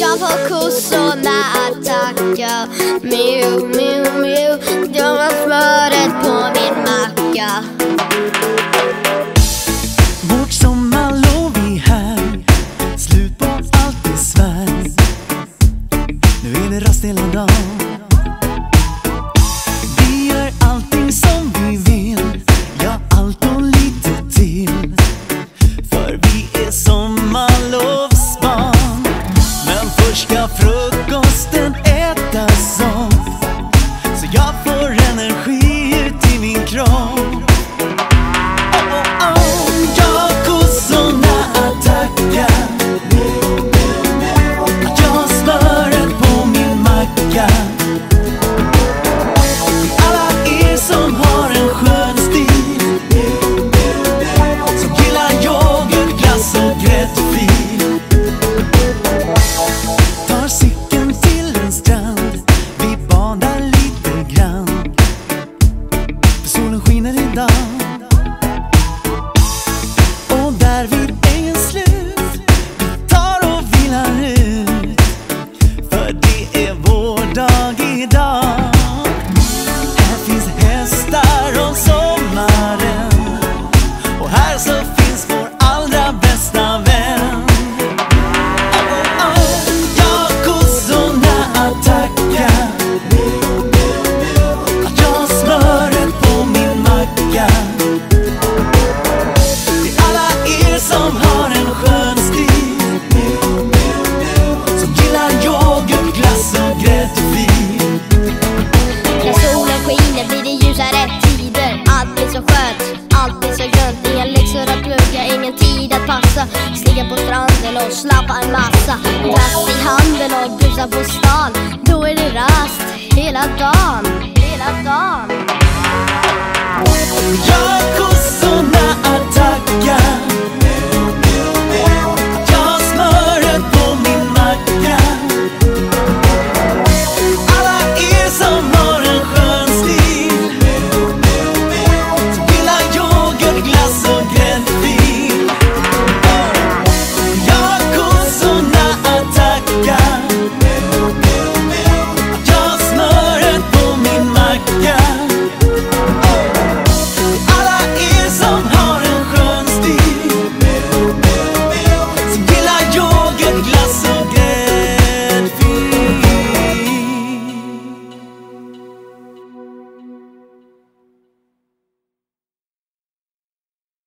Jag får kossorna att tacka. Miu, miu, miu. De har smöret på min macka. Hoş gafrut kostüm schlapp an Master. Was sie haben, wenn euch böser Bus